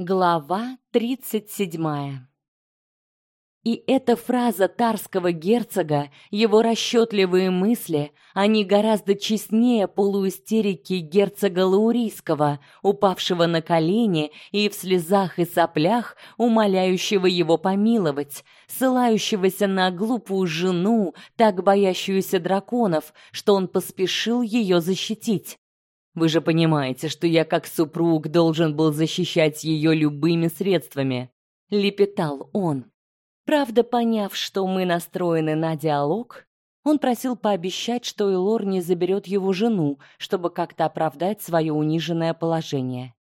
Глава тридцать седьмая. И эта фраза тарского герцога, его расчетливые мысли, они гораздо честнее полуистерики герцога Лаурийского, упавшего на колени и в слезах и соплях умоляющего его помиловать, ссылающегося на глупую жену, так боящуюся драконов, что он поспешил ее защитить. Вы же понимаете, что я как супруг должен был защищать ее любыми средствами, лепетал он. Правда, поняв, что мы настроены на диалог, он просил пообещать, что Элор не заберет его жену, чтобы как-то оправдать свое униженное положение.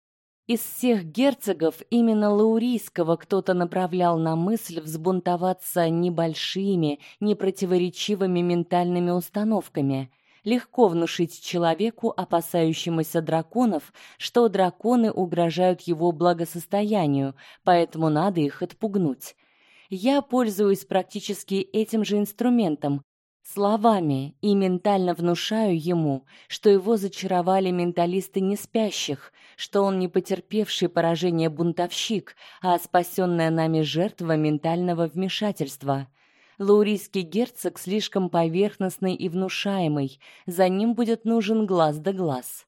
Из всех герцогов именно Лаурийского кто-то направлял на мысль взбунтоваться небольшими, непротиворечивыми ментальными установками – легко внушить человеку, опасающемуся драконов, что драконы угрожают его благосостоянию, поэтому надо их отпугнуть. Я пользуюсь практически этим же инструментом, словами и ментально внушаю ему, что его зачаровали менталисты неспящих, что он не потерпевший поражения бунтовщик, а спасенная нами жертва ментального вмешательства. Лаурийский герцог слишком поверхностный и внушаемый, за ним будет нужен глаз да глаз.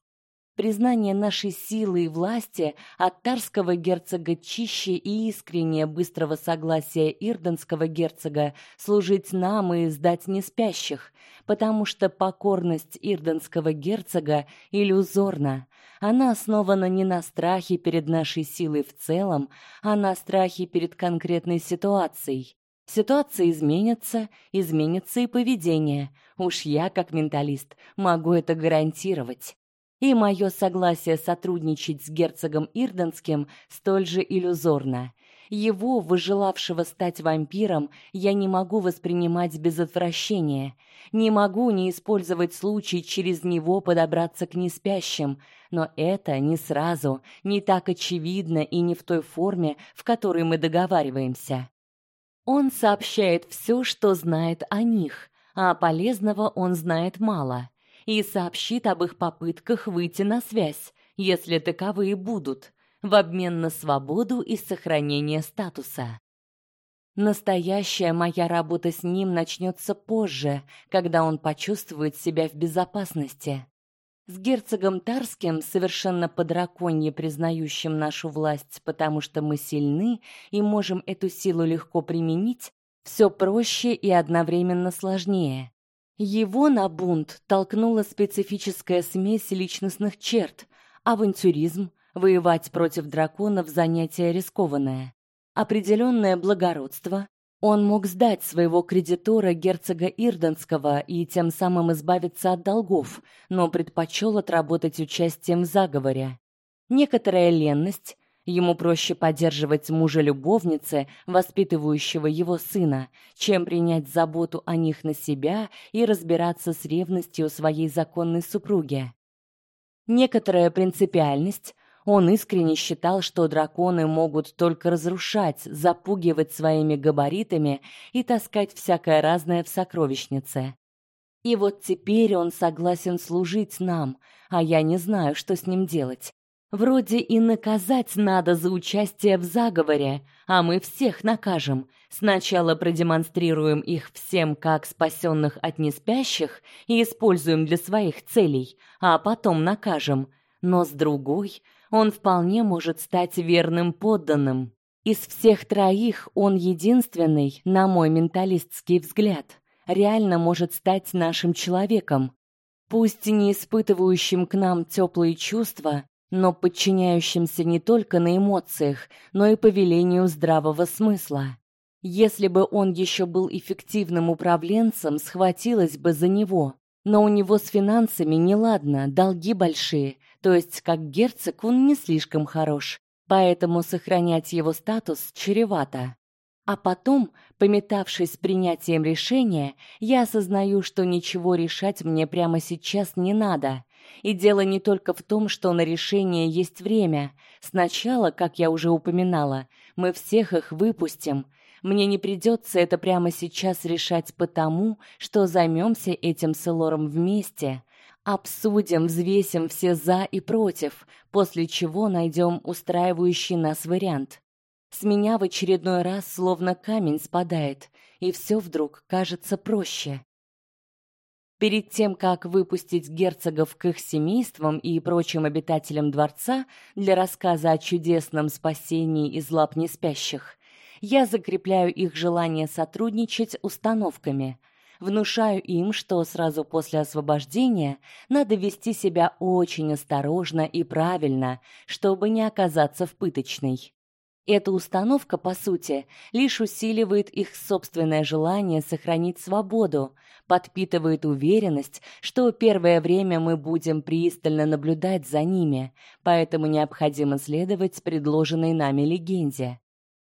Признание нашей силы и власти от тарского герцога чище и искреннее быстрого согласия ирденского герцога служить нам и сдать неспящих, потому что покорность ирденского герцога иллюзорна. Она основана не на страхе перед нашей силой в целом, а на страхе перед конкретной ситуацией. Ситуация изменится, изменится и поведение. Уж я, как менталист, могу это гарантировать. И мое согласие сотрудничать с герцогом Ирденским столь же иллюзорно. Его, выжелавшего стать вампиром, я не могу воспринимать без отвращения. Не могу не использовать случай через него подобраться к неспящим, но это не сразу, не так очевидно и не в той форме, в которой мы договариваемся. Он сообщает все, что знает о них, а полезного он знает мало, и сообщит об их попытках выйти на связь, если таковые будут, в обмен на свободу и сохранение статуса. Настоящая моя работа с ним начнется позже, когда он почувствует себя в безопасности. С герцогом Тарским, совершенно по-драконье признающим нашу власть, потому что мы сильны и можем эту силу легко применить, все проще и одновременно сложнее. Его на бунт толкнула специфическая смесь личностных черт: авантюризм, воевать против драконов занятие рискованное, определенное благородство, он мог сдать своего кредитора герцога Ирденского и тем самым избавиться от долгов, но предпочел отработать участием в заговоре. Некоторая ленность, ему проще поддерживать мужа любовницы, воспитывающего его сына, чем принять заботу о них на себя и разбираться с ревностью своей законной супруги. Некоторая принципиальность, он искренне считал, что драконы могут только разрушать, запугивать своими габаритами и таскать всякое разное в сокровищнице. И вот теперь он согласен служить нам, а я не знаю, что с ним делать. Вроде и наказать надо за участие в заговоре, а мы всех накажем. Сначала продемонстрируем их всем как спасенных от неспящих и используем для своих целей, а потом накажем. Но с другой, он вполне может стать верным подданным. Из всех троих он единственный, на мой менталистский взгляд, реально может стать нашим человеком, пусть не испытывающим к нам теплые чувства, но подчиняющимся не только на эмоциях, но и по велению здравого смысла. Если бы он еще был эффективным управленцем, схватилась бы за него. Но у него с финансами неладно, долги большие, то есть как герцог он не слишком хорош, поэтому сохранять его статус чревато. А потом, пометавшись принятием решения, я осознаю, что ничего решать мне прямо сейчас не надо. И дело не только в том, что на решение есть время. Сначала, как я уже упоминала, мы всех их выпустим. Мне не придется это прямо сейчас решать потому, что займемся этим с Элором вместе Обсудим, взвесим все за и против, после чего найдем устраивающий нас вариант. С меня в очередной раз словно камень спадает, и все вдруг кажется проще. Перед тем, как выпустить герцогов к их семействам и прочим обитателям дворца для рассказа о чудесном спасении из лап неспящих, я закрепляю их желание сотрудничать установками, внушаю им, что сразу после освобождения надо вести себя очень осторожно и правильно, чтобы не оказаться в пыточной. Эта установка, по сути, лишь усиливает их собственное желание сохранить свободу, подпитывает уверенность, что первое время мы будем пристально наблюдать за ними, поэтому необходимо следовать предложенной нами легенде.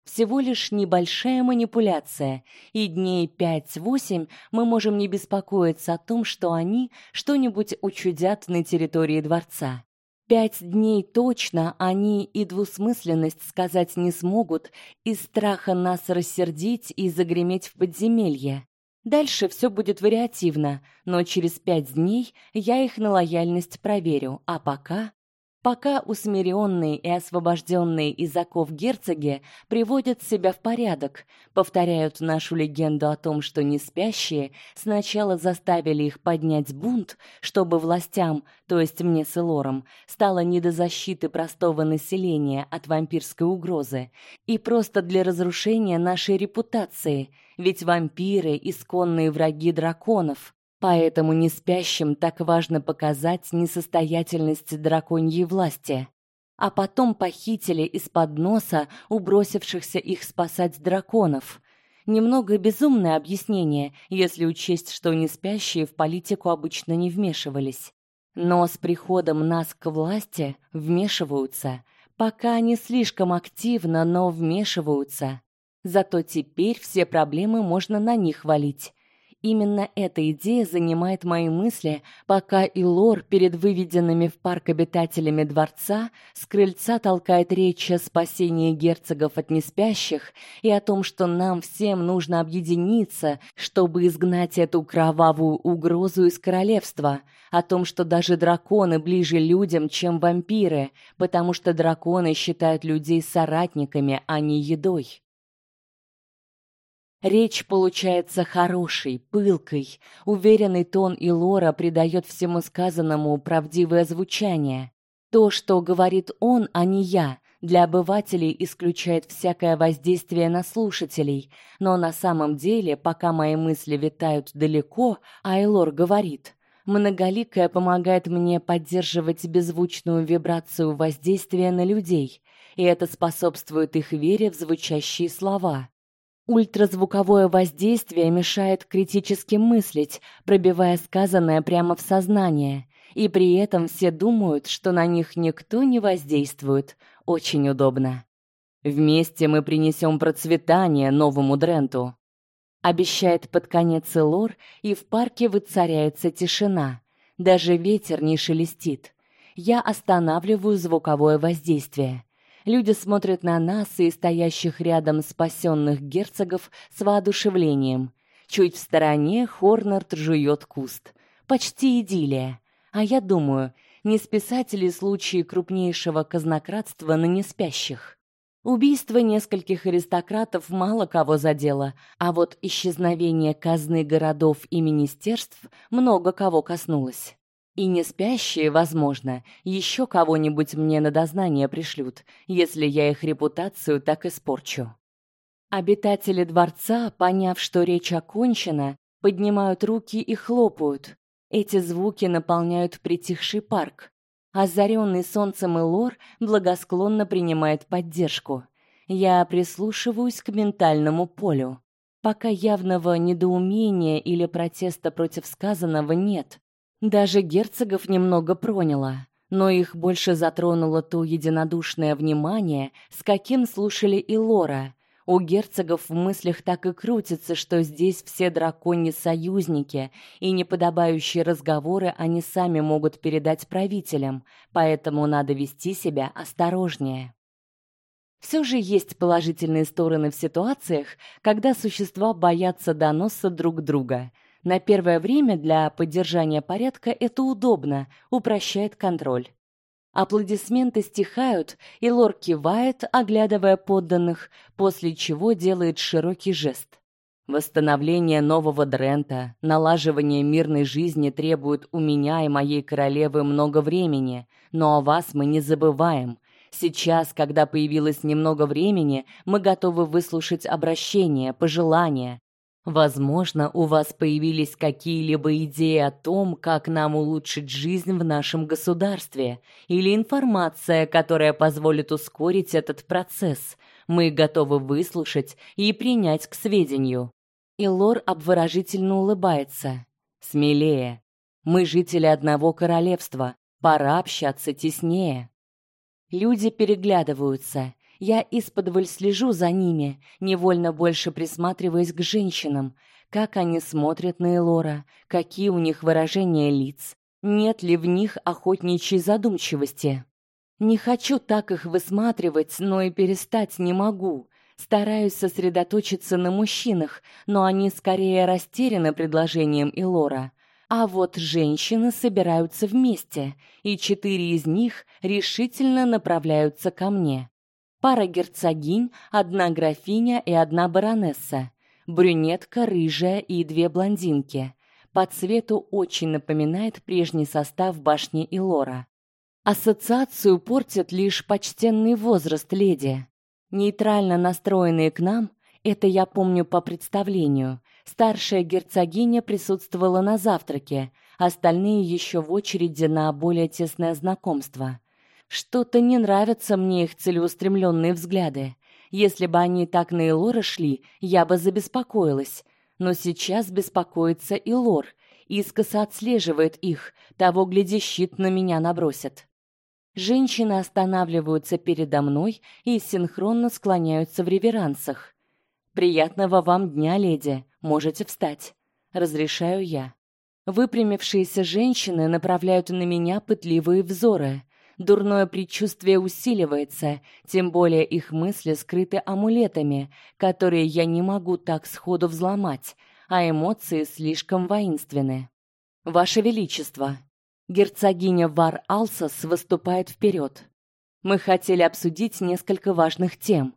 Всего лишь небольшая манипуляция, и дней пять-восемь мы можем не беспокоиться о том, что они что-нибудь учудят на территории дворца. Пять дней точно они и двусмысленность сказать не смогут из страха нас рассердить и загреметь в подземелье. Дальше все будет вариативно, но через пять дней я их на лояльность проверю, а пока пока усмиренные и освобожденные из оков герцоги приводят себя в порядок, повторяют нашу легенду о том, что неспящие сначала заставили их поднять бунт, чтобы властям, то есть мне с Элором, стало не до защиты простого населения от вампирской угрозы, и просто для разрушения нашей репутации, ведь вампиры исконные враги драконов. Поэтому неспящим так важно показать несостоятельность драконьей власти, а потом похитили из-под носа убросившихся их спасать драконов. Немного безумное объяснение, если учесть, что неспящие в политику обычно не вмешивались. Но с приходом нас к власти вмешиваются, пока не слишком активно, но вмешиваются. Зато теперь все проблемы можно на них валить. Именно эта идея занимает мои мысли, пока Илор перед выведенными в парк обитателями дворца с крыльца толкает речь о спасении герцогов от неспящих и о том, что нам всем нужно объединиться, чтобы изгнать эту кровавую угрозу из королевства, о том, что даже драконы ближе людям, чем вампиры, потому что драконы считают людей соратниками, а не едой. Речь получается хорошей, пылкой. Уверенный тон и Лора придает всему сказанному правдивое звучание. То, что говорит он, а не я, для обывателей исключает всякое воздействие на слушателей, но на самом деле, пока мои мысли витают далеко, Айлор говорит: Многоликое помогает мне поддерживать беззвучную вибрацию воздействия на людей, и это способствует их вере в звучащие слова. Ультразвуковое воздействие мешает критически мыслить, пробивая сказанное прямо в сознание, и при этом все думают, что на них никто не воздействует. Очень удобно. Вместе мы принесем процветание новому Дренту. Обещает под конец Элор, и в парке воцаряется тишина. Даже ветер не шелестит. Я останавливаю звуковое воздействие. Люди смотрят на нас и стоящих рядом спасенных герцогов с воодушевлением. Чуть в стороне Хорнард жует куст. Почти идиллия. А я думаю, не списать ли случаи крупнейшего казнократства на неспящих? Убийство нескольких аристократов мало кого задело, а вот исчезновение казны городов и министерств много кого коснулось. И не спящие, возможно, еще кого-нибудь мне на дознание пришлют, если я их репутацию так испорчу. Обитатели дворца, поняв, что речь окончена, поднимают руки и хлопают. Эти звуки наполняют притихший парк. Озаренный солнцем Элор благосклонно принимает поддержку. Я прислушиваюсь к ментальному полю. Пока явного недоумения или протеста против сказанного нет. Даже герцогов немного проняло, но их больше затронуло то единодушное внимание, с каким слушали и Лора. У герцогов в мыслях так и крутится, что здесь все драконьи союзники, и неподобающие разговоры они сами могут передать правителям, поэтому надо вести себя осторожнее. Все же есть положительные стороны в ситуациях, когда существа боятся доноса друг друга – На первое время для поддержания порядка это удобно, упрощает контроль. Аплодисменты стихают, и Лор кивает, оглядывая подданных, после чего делает широкий жест. Восстановление нового Дрента, налаживание мирной жизни требует у меня и моей королевы много времени, но о вас мы не забываем. Сейчас, когда появилось немного времени, мы готовы выслушать обращения, пожелания, Возможно, у вас появились какие-либо идеи о том, как нам улучшить жизнь в нашем государстве, или информация, которая позволит ускорить этот процесс. Мы готовы выслушать и принять к сведению. И Лор обворожительно улыбается. Смелее. Мы жители одного королевства. Пора общаться теснее. Люди переглядываются. Я исподволь слежу за ними, невольно больше присматриваясь к женщинам, как они смотрят на Элора, какие у них выражения лиц, нет ли в них охотничьей задумчивости. Не хочу так их высматривать, но и перестать не могу. Стараюсь сосредоточиться на мужчинах, но они скорее растеряны предложением Илора. А вот женщины собираются вместе, и четыре из них решительно направляются ко мне пара герцогинь, одна графиня и одна баронесса, брюнетка, рыжая и две блондинки. По цвету очень напоминает прежний состав башни Илора. Ассоциацию портит лишь почтенный возраст леди. Нейтрально настроенные к нам, это я помню по представлению. Старшая герцогиня присутствовала на завтраке, остальные еще в очереди на более тесное знакомство. Что-то не нравятся мне их целеустремленные взгляды. Если бы они так на Элора шли, я бы забеспокоилась. Но сейчас беспокоится и Лор, искоса отслеживает их, того гляди щит на меня набросят. Женщины останавливаются передо мной и синхронно склоняются в реверансах. Приятного вам дня, леди. Можете встать, разрешаю я. Выпрямившиеся женщины направляют на меня пытливые взоры. Дурное предчувствие усиливается, тем более их мысли скрыты амулетами, которые я не могу так сходу взломать, а эмоции слишком воинственны. Ваше величество, герцогиня Вар Алсас выступает вперед. Мы хотели обсудить несколько важных тем.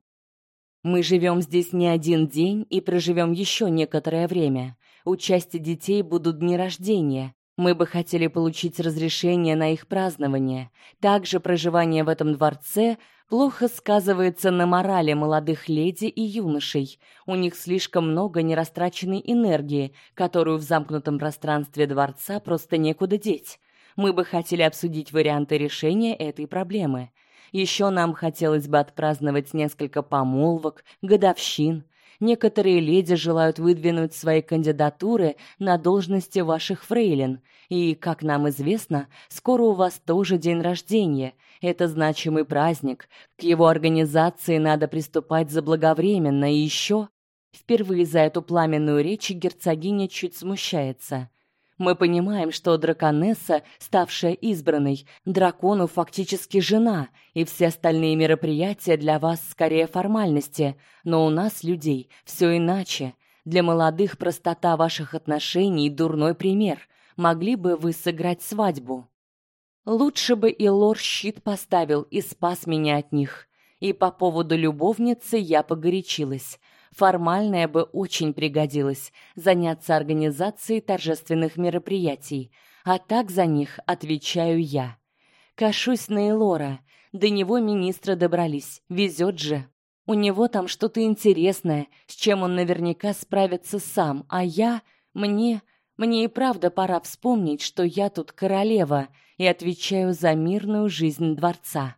Мы живем здесь не один день и проживем еще некоторое время. У части детей будут дни рождения, мы бы хотели получить разрешение на их празднование. Также проживание в этом дворце плохо сказывается на морали молодых леди и юношей. У них слишком много нерастраченной энергии, которую в замкнутом пространстве дворца просто некуда деть. Мы бы хотели обсудить варианты решения этой проблемы. Еще нам хотелось бы отпраздновать несколько помолвок, годовщин, Некоторые леди желают выдвинуть свои кандидатуры на должности ваших фрейлин, и, как нам известно, скоро у вас тоже день рождения. Это значимый праздник. К его организации надо приступать заблаговременно и еще Впервые за эту пламенную речь герцогиня чуть смущается. Мы понимаем, что драконесса, ставшая избранной, дракону фактически жена, и все остальные мероприятия для вас скорее формальности, но у нас, людей, все иначе. Для молодых простота ваших отношений дурной пример. Могли бы вы сыграть свадьбу? Лучше бы и лор щит поставил и спас меня от них. И по поводу любовницы я погорячилась. Формальное бы очень пригодилось заняться организацией торжественных мероприятий, а так за них отвечаю я. Кашусь на Элора. До него министры добрались. Везет же. У него там что-то интересное, с чем он наверняка справится сам, а я мне мне и правда пора вспомнить, что я тут королева и отвечаю за мирную жизнь дворца.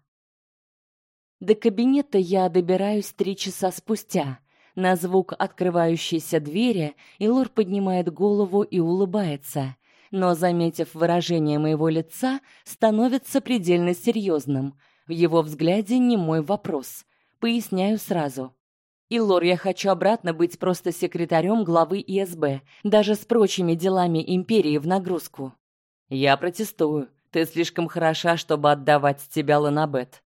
До кабинета я добираюсь три часа спустя. На звук открывающейся двери Илор поднимает голову и улыбается, но, заметив выражение моего лица, становится предельно серьезным. В его взгляде не мой вопрос. Поясняю сразу. Илор, я хочу обратно быть просто секретарем главы ИСБ, даже с прочими делами империи в нагрузку. Я протестую. Ты слишком хороша, чтобы отдавать тебя Ланабет.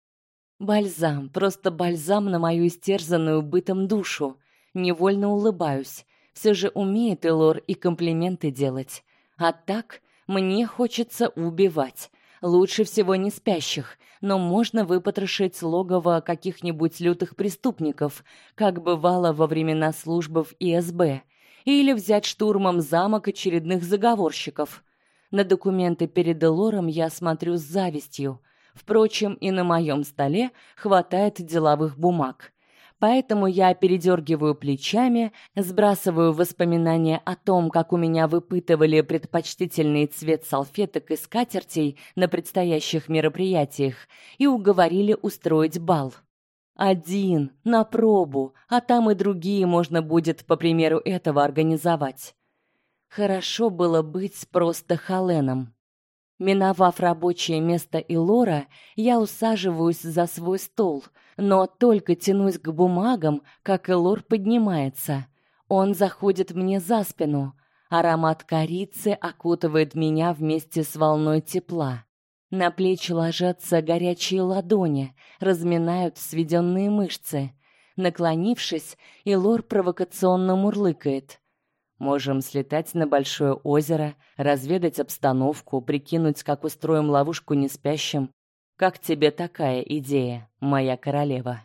Бальзам, просто бальзам на мою истерзанную бытом душу. Невольно улыбаюсь. Все же умеет Элор и комплименты делать. А так мне хочется убивать. Лучше всего не спящих, но можно выпотрошить логово каких-нибудь лютых преступников, как бывало во времена службы в ИСБ, или взять штурмом замок очередных заговорщиков. На документы перед Элором я смотрю с завистью. Впрочем, и на моем столе хватает деловых бумаг. Поэтому я передергиваю плечами, сбрасываю воспоминания о том, как у меня выпытывали предпочтительный цвет салфеток и скатертей на предстоящих мероприятиях и уговорили устроить бал. Один, на пробу, а там и другие можно будет по примеру этого организовать. Хорошо было быть просто Халеном. Миновав рабочее место Илора, я усаживаюсь за свой стол, но только тянусь к бумагам, как Илор поднимается. Он заходит мне за спину. Аромат корицы окутывает меня вместе с волной тепла. На плечи ложатся горячие ладони, разминают сведенные мышцы. Наклонившись, Илор провокационно мурлыкает. Можем слетать на большое озеро, разведать обстановку, прикинуть, как устроим ловушку неспящим. Как тебе такая идея, моя королева?